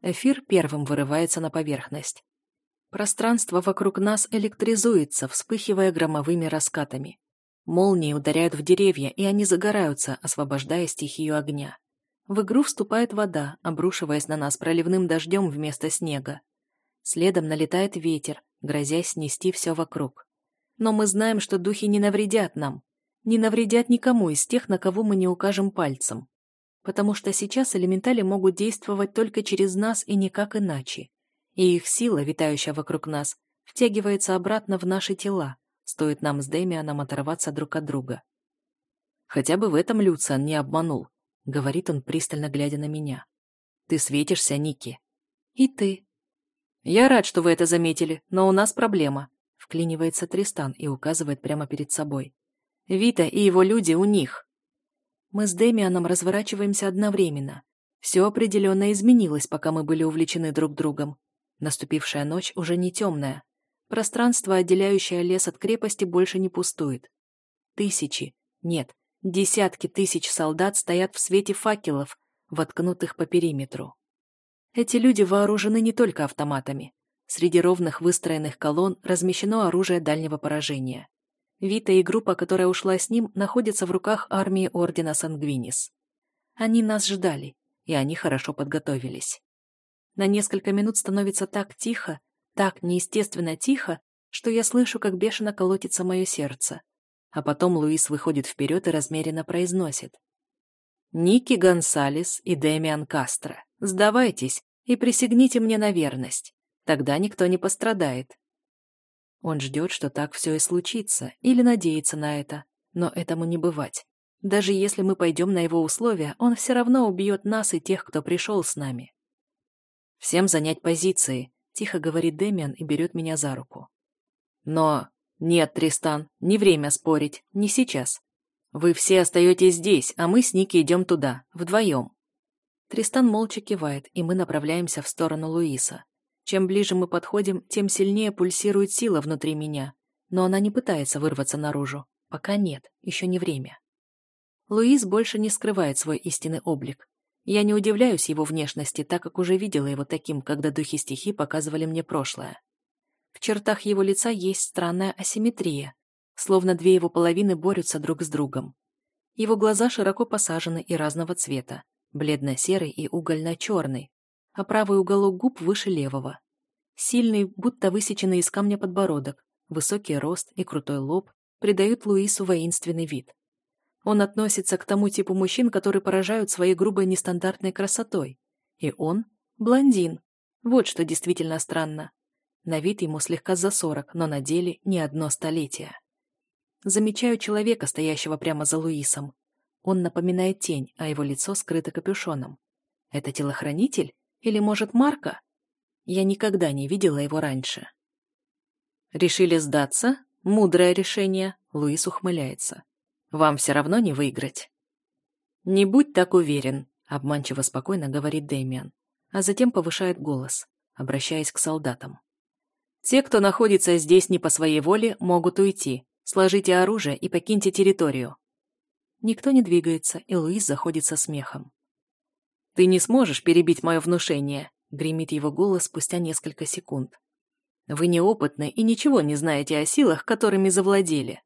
Эфир первым вырывается на поверхность. Пространство вокруг нас электризуется, вспыхивая громовыми раскатами. Молнии ударяют в деревья, и они загораются, освобождая стихию огня. В игру вступает вода, обрушиваясь на нас проливным дождем вместо снега. Следом налетает ветер, грозясь снести все вокруг. Но мы знаем, что духи не навредят нам. Не навредят никому из тех, на кого мы не укажем пальцем. Потому что сейчас элементали могут действовать только через нас и никак иначе. И их сила, витающая вокруг нас, втягивается обратно в наши тела, стоит нам с Дэмианом оторваться друг от друга. Хотя бы в этом Люциан не обманул, говорит он, пристально глядя на меня. Ты светишься, Ники. И ты. Я рад, что вы это заметили, но у нас проблема. Вклинивается Тристан и указывает прямо перед собой. Вита и его люди у них. Мы с Демианом разворачиваемся одновременно. Все определенно изменилось, пока мы были увлечены друг другом. Наступившая ночь уже не темная. Пространство, отделяющее лес от крепости, больше не пустует. Тысячи, нет, десятки тысяч солдат стоят в свете факелов, воткнутых по периметру. Эти люди вооружены не только автоматами. Среди ровных выстроенных колонн размещено оружие дальнего поражения. Вита и группа, которая ушла с ним, находятся в руках армии Ордена Сангвинис. Они нас ждали, и они хорошо подготовились. На несколько минут становится так тихо, так неестественно тихо, что я слышу, как бешено колотится мое сердце. А потом Луис выходит вперед и размеренно произносит. «Ники Гонсалес и Демиан Кастро, сдавайтесь и присягните мне на верность. Тогда никто не пострадает. Он ждет, что так все и случится, или надеется на это. Но этому не бывать. Даже если мы пойдем на его условия, он все равно убьет нас и тех, кто пришел с нами. «Всем занять позиции», — тихо говорит Дэмиан и берет меня за руку. «Но...» «Нет, Тристан, не время спорить, не сейчас. Вы все остаетесь здесь, а мы с Ники идем туда, вдвоем». Тристан молча кивает, и мы направляемся в сторону Луиса. Чем ближе мы подходим, тем сильнее пульсирует сила внутри меня. Но она не пытается вырваться наружу. Пока нет, еще не время. Луис больше не скрывает свой истинный облик. Я не удивляюсь его внешности, так как уже видела его таким, когда духи стихи показывали мне прошлое. В чертах его лица есть странная асимметрия, словно две его половины борются друг с другом. Его глаза широко посажены и разного цвета, бледно-серый и угольно-черный, а правый уголок губ выше левого. Сильный, будто высеченный из камня подбородок, высокий рост и крутой лоб придают Луису воинственный вид. Он относится к тому типу мужчин, которые поражают своей грубой нестандартной красотой. И он – блондин. Вот что действительно странно. На вид ему слегка за сорок, но на деле не одно столетие. Замечаю человека, стоящего прямо за Луисом. Он напоминает тень, а его лицо скрыто капюшоном. Это телохранитель? Или, может, Марка? Я никогда не видела его раньше. Решили сдаться? Мудрое решение. Луис ухмыляется. Вам все равно не выиграть. Не будь так уверен, обманчиво спокойно говорит Дэмиан, а затем повышает голос, обращаясь к солдатам. Те, кто находится здесь не по своей воле, могут уйти. Сложите оружие и покиньте территорию. Никто не двигается, и Луис заходит со смехом. «Ты не сможешь перебить мое внушение», — гремит его голос спустя несколько секунд. «Вы неопытны и ничего не знаете о силах, которыми завладели».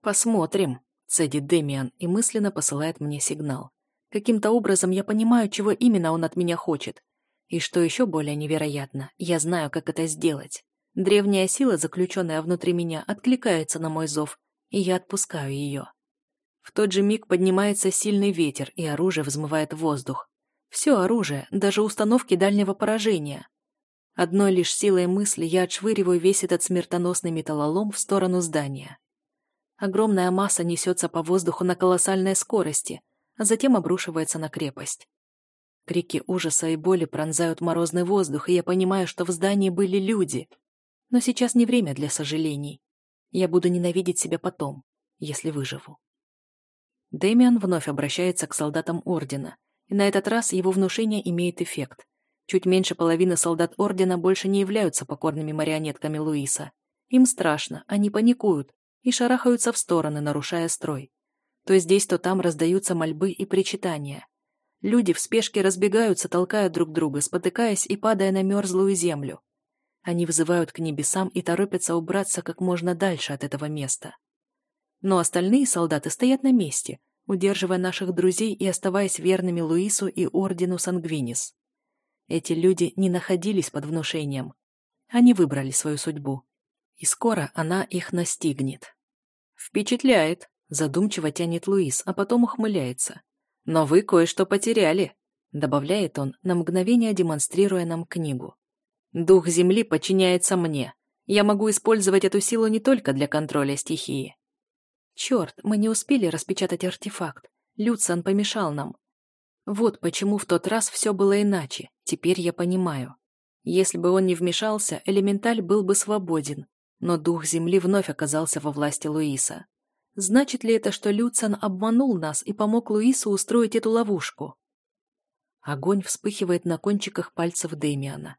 «Посмотрим», — цедит Демиан и мысленно посылает мне сигнал. Каким-то образом я понимаю, чего именно он от меня хочет. И что еще более невероятно, я знаю, как это сделать. Древняя сила, заключенная внутри меня, откликается на мой зов, и я отпускаю ее. В тот же миг поднимается сильный ветер, и оружие взмывает воздух. Все оружие, даже установки дальнего поражения. Одной лишь силой мысли я отшвыриваю весь этот смертоносный металлолом в сторону здания. Огромная масса несется по воздуху на колоссальной скорости, а затем обрушивается на крепость. Крики ужаса и боли пронзают морозный воздух, и я понимаю, что в здании были люди. Но сейчас не время для сожалений. Я буду ненавидеть себя потом, если выживу. Дэмиан вновь обращается к солдатам Ордена, и на этот раз его внушение имеет эффект. Чуть меньше половины солдат Ордена больше не являются покорными марионетками Луиса. Им страшно, они паникуют и шарахаются в стороны, нарушая строй. То здесь, то там раздаются мольбы и причитания. Люди в спешке разбегаются, толкая друг друга, спотыкаясь и падая на мерзлую землю. Они вызывают к небесам и торопятся убраться как можно дальше от этого места. Но остальные солдаты стоят на месте, удерживая наших друзей и оставаясь верными Луису и ордену Сангвинис. Эти люди не находились под внушением. Они выбрали свою судьбу. И скоро она их настигнет. «Впечатляет», — задумчиво тянет Луис, а потом ухмыляется. «Но вы кое-что потеряли», — добавляет он, на мгновение демонстрируя нам книгу. «Дух Земли подчиняется мне. Я могу использовать эту силу не только для контроля стихии». «Черт, мы не успели распечатать артефакт. Люциан помешал нам. Вот почему в тот раз все было иначе, теперь я понимаю. Если бы он не вмешался, элементаль был бы свободен, но дух Земли вновь оказался во власти Луиса. Значит ли это, что Люцан обманул нас и помог Луису устроить эту ловушку? Огонь вспыхивает на кончиках пальцев Дэмиана.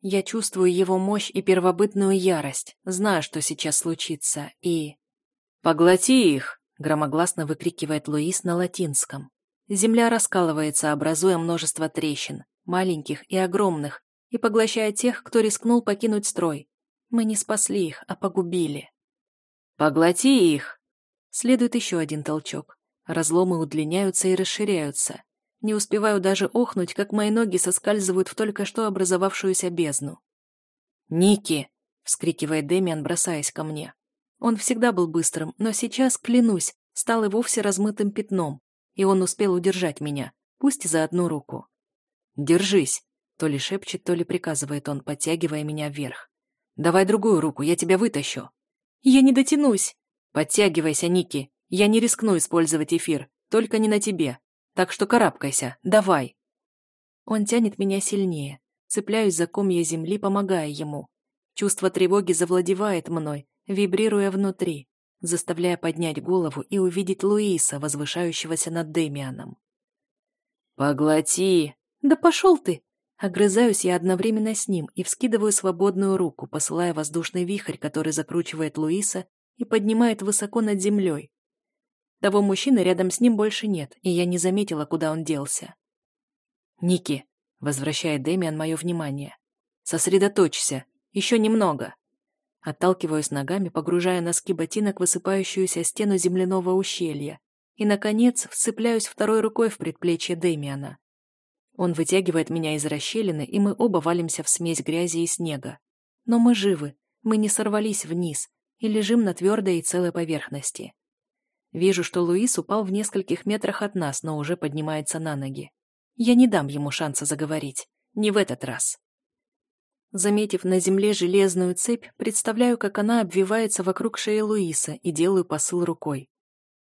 Я чувствую его мощь и первобытную ярость, знаю, что сейчас случится, и... «Поглоти их!» — громогласно выкрикивает Луис на латинском. Земля раскалывается, образуя множество трещин, маленьких и огромных, и поглощая тех, кто рискнул покинуть строй. Мы не спасли их, а погубили. «Поглоти их!» Следует еще один толчок. Разломы удлиняются и расширяются. Не успеваю даже охнуть, как мои ноги соскальзывают в только что образовавшуюся бездну. «Ники!» — вскрикивает Дэмиан, бросаясь ко мне. Он всегда был быстрым, но сейчас, клянусь, стал и вовсе размытым пятном, и он успел удержать меня, пусть и за одну руку. «Держись!» — то ли шепчет, то ли приказывает он, подтягивая меня вверх. «Давай другую руку, я тебя вытащу!» «Я не дотянусь!» «Подтягивайся, Ники. Я не рискну использовать эфир. Только не на тебе. Так что карабкайся. Давай». Он тянет меня сильнее. Цепляюсь за комья земли, помогая ему. Чувство тревоги завладевает мной, вибрируя внутри, заставляя поднять голову и увидеть Луиса, возвышающегося над Демианом. «Поглоти!» «Да пошел ты!» Огрызаюсь я одновременно с ним и вскидываю свободную руку, посылая воздушный вихрь, который закручивает Луиса и поднимает высоко над землей. Того мужчины рядом с ним больше нет, и я не заметила, куда он делся. «Ники», — возвращает Дэмиан мое внимание, — «сосредоточься, еще немного». Отталкиваюсь ногами, погружая носки ботинок в высыпающуюся стену земляного ущелья, и, наконец, вцепляюсь второй рукой в предплечье Дэмиана. Он вытягивает меня из расщелины, и мы оба валимся в смесь грязи и снега. Но мы живы, мы не сорвались вниз, и лежим на твердой и целой поверхности. Вижу, что Луис упал в нескольких метрах от нас, но уже поднимается на ноги. Я не дам ему шанса заговорить. Не в этот раз. Заметив на земле железную цепь, представляю, как она обвивается вокруг шеи Луиса и делаю посыл рукой.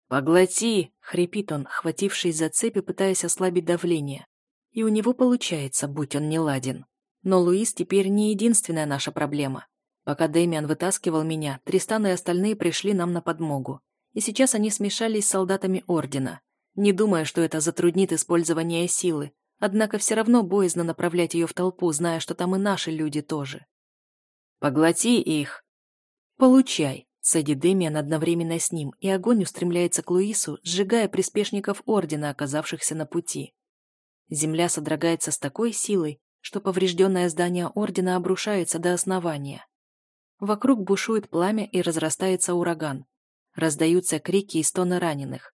«Поглоти!» — хрипит он, хватившись за цепь и пытаясь ослабить давление. И у него получается, будь он не ладен. Но Луис теперь не единственная наша проблема. Пока Дэмиан вытаскивал меня, Тристан и остальные пришли нам на подмогу. И сейчас они смешались с солдатами Ордена, не думая, что это затруднит использование силы, однако все равно боязно направлять ее в толпу, зная, что там и наши люди тоже. «Поглоти их!» «Получай!» Садит Дэмиан одновременно с ним, и огонь устремляется к Луису, сжигая приспешников Ордена, оказавшихся на пути. Земля содрогается с такой силой, что поврежденное здание Ордена обрушается до основания. Вокруг бушует пламя и разрастается ураган. Раздаются крики и стоны раненых.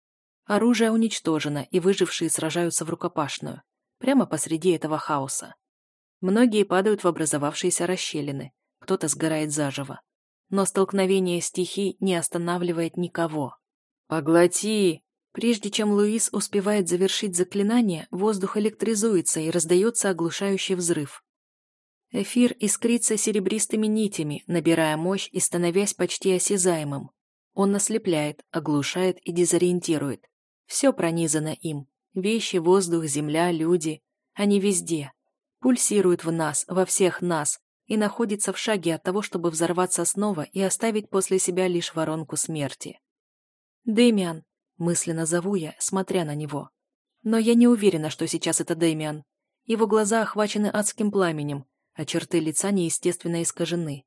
Оружие уничтожено, и выжившие сражаются в рукопашную. Прямо посреди этого хаоса. Многие падают в образовавшиеся расщелины. Кто-то сгорает заживо. Но столкновение стихий не останавливает никого. «Поглоти!» Прежде чем Луис успевает завершить заклинание, воздух электризуется и раздается оглушающий взрыв. Эфир искрится серебристыми нитями, набирая мощь и становясь почти осязаемым. Он ослепляет, оглушает и дезориентирует. Все пронизано им. Вещи, воздух, земля, люди. Они везде. Пульсируют в нас, во всех нас, и находится в шаге от того, чтобы взорваться снова и оставить после себя лишь воронку смерти. «Дэмиан», — мысленно зову я, смотря на него. Но я не уверена, что сейчас это Дэмиан. Его глаза охвачены адским пламенем, а черты лица неестественно искажены.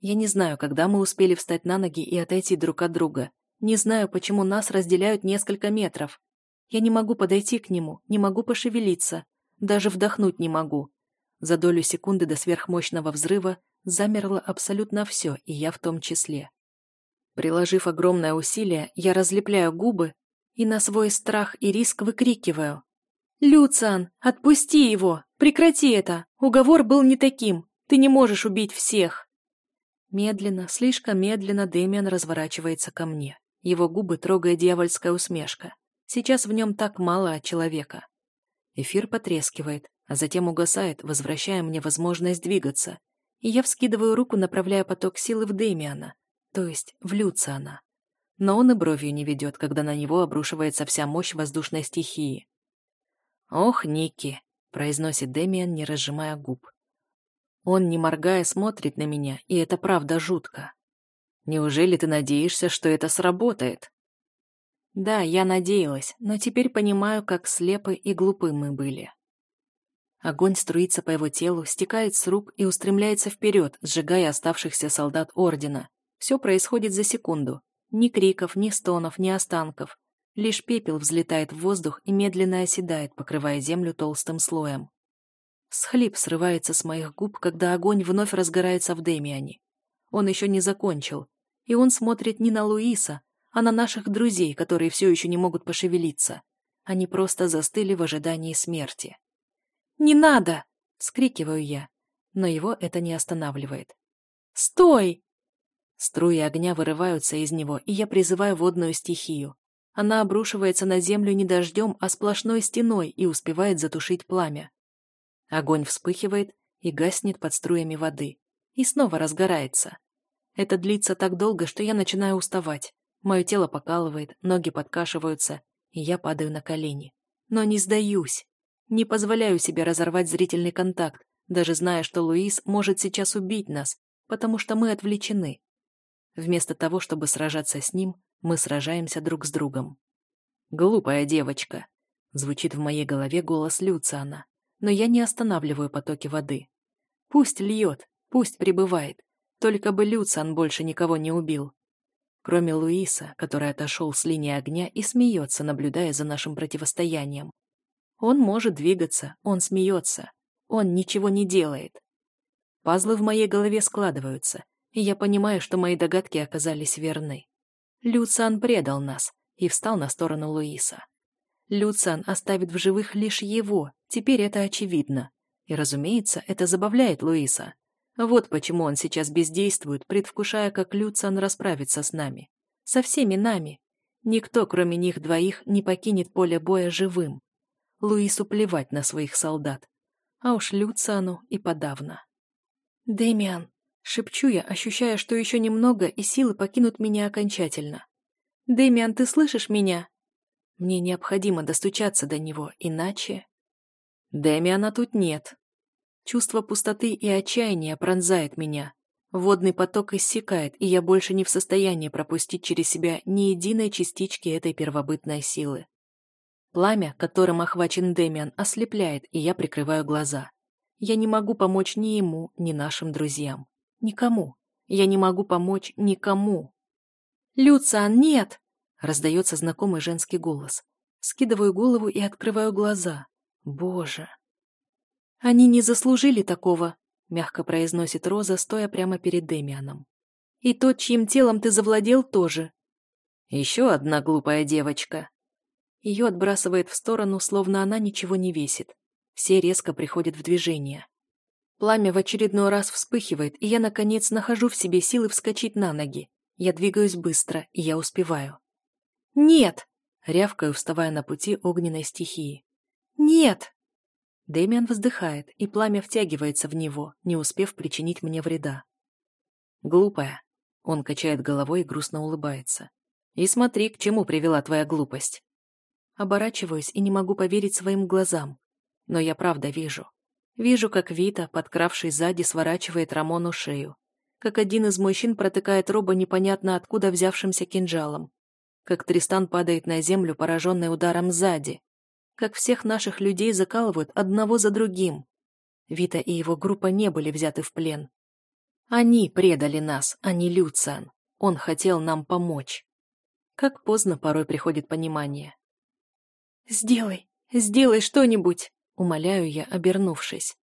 Я не знаю, когда мы успели встать на ноги и отойти друг от друга. Не знаю, почему нас разделяют несколько метров. Я не могу подойти к нему, не могу пошевелиться, даже вдохнуть не могу. За долю секунды до сверхмощного взрыва замерло абсолютно все, и я в том числе. Приложив огромное усилие, я разлепляю губы и на свой страх и риск выкрикиваю. «Люциан, отпусти его! Прекрати это! Уговор был не таким! Ты не можешь убить всех!» Медленно, слишком медленно Дэмиан разворачивается ко мне. Его губы трогает дьявольская усмешка. Сейчас в нем так мало человека. Эфир потрескивает, а затем угасает, возвращая мне возможность двигаться. И я вскидываю руку, направляя поток силы в Дэмиана, то есть в Люциана. Но он и бровью не ведет, когда на него обрушивается вся мощь воздушной стихии. «Ох, Ники!» — произносит Дэмиан, не разжимая губ. Он, не моргая, смотрит на меня, и это правда жутко. Неужели ты надеешься, что это сработает? Да, я надеялась, но теперь понимаю, как слепы и глупы мы были. Огонь струится по его телу, стекает с рук и устремляется вперед, сжигая оставшихся солдат Ордена. Все происходит за секунду. Ни криков, ни стонов, ни останков. Лишь пепел взлетает в воздух и медленно оседает, покрывая землю толстым слоем. Схлип срывается с моих губ, когда огонь вновь разгорается в Демиане. Он еще не закончил, и он смотрит не на Луиса, а на наших друзей, которые все еще не могут пошевелиться. Они просто застыли в ожидании смерти. «Не надо!» — скрикиваю я, но его это не останавливает. «Стой!» Струи огня вырываются из него, и я призываю водную стихию. Она обрушивается на землю не дождем, а сплошной стеной и успевает затушить пламя. Огонь вспыхивает и гаснет под струями воды. И снова разгорается. Это длится так долго, что я начинаю уставать. Мое тело покалывает, ноги подкашиваются, и я падаю на колени. Но не сдаюсь. Не позволяю себе разорвать зрительный контакт, даже зная, что Луис может сейчас убить нас, потому что мы отвлечены. Вместо того, чтобы сражаться с ним, мы сражаемся друг с другом. «Глупая девочка», — звучит в моей голове голос Люциана но я не останавливаю потоки воды. Пусть льет, пусть прибывает, только бы Люциан больше никого не убил. Кроме Луиса, который отошел с линии огня и смеется, наблюдая за нашим противостоянием. Он может двигаться, он смеется, он ничего не делает. Пазлы в моей голове складываются, и я понимаю, что мои догадки оказались верны. Люциан предал нас и встал на сторону Луиса. Люциан оставит в живых лишь его, теперь это очевидно. И, разумеется, это забавляет Луиса. Вот почему он сейчас бездействует, предвкушая, как Люциан расправится с нами. Со всеми нами. Никто, кроме них двоих, не покинет поле боя живым. Луису плевать на своих солдат. А уж Люциану и подавно. «Дэмиан!» — шепчу я, ощущая, что еще немного, и силы покинут меня окончательно. «Дэмиан, ты слышишь меня?» Мне необходимо достучаться до него, иначе... Дэмиана тут нет. Чувство пустоты и отчаяния пронзает меня. Водный поток иссякает, и я больше не в состоянии пропустить через себя ни единой частички этой первобытной силы. Пламя, которым охвачен Дэмиан, ослепляет, и я прикрываю глаза. Я не могу помочь ни ему, ни нашим друзьям. Никому. Я не могу помочь никому. «Люциан, нет!» Раздается знакомый женский голос. Скидываю голову и открываю глаза. Боже. Они не заслужили такого, мягко произносит Роза, стоя прямо перед Демианом. И тот, чьим телом ты завладел, тоже. Еще одна глупая девочка. Ее отбрасывает в сторону, словно она ничего не весит. Все резко приходят в движение. Пламя в очередной раз вспыхивает, и я, наконец, нахожу в себе силы вскочить на ноги. Я двигаюсь быстро, и я успеваю. «Нет!» — рявкаю, вставая на пути огненной стихии. «Нет!» Дэмиан вздыхает, и пламя втягивается в него, не успев причинить мне вреда. «Глупая!» — он качает головой и грустно улыбается. «И смотри, к чему привела твоя глупость!» Оборачиваюсь и не могу поверить своим глазам. Но я правда вижу. Вижу, как Вита, подкравший сзади, сворачивает Рамону шею. Как один из мужчин протыкает роба непонятно откуда взявшимся кинжалом как Тристан падает на землю, пораженный ударом сзади, как всех наших людей закалывают одного за другим. Вита и его группа не были взяты в плен. Они предали нас, а не Люциан. Он хотел нам помочь. Как поздно порой приходит понимание. «Сделай, сделай что-нибудь!» — умоляю я, обернувшись.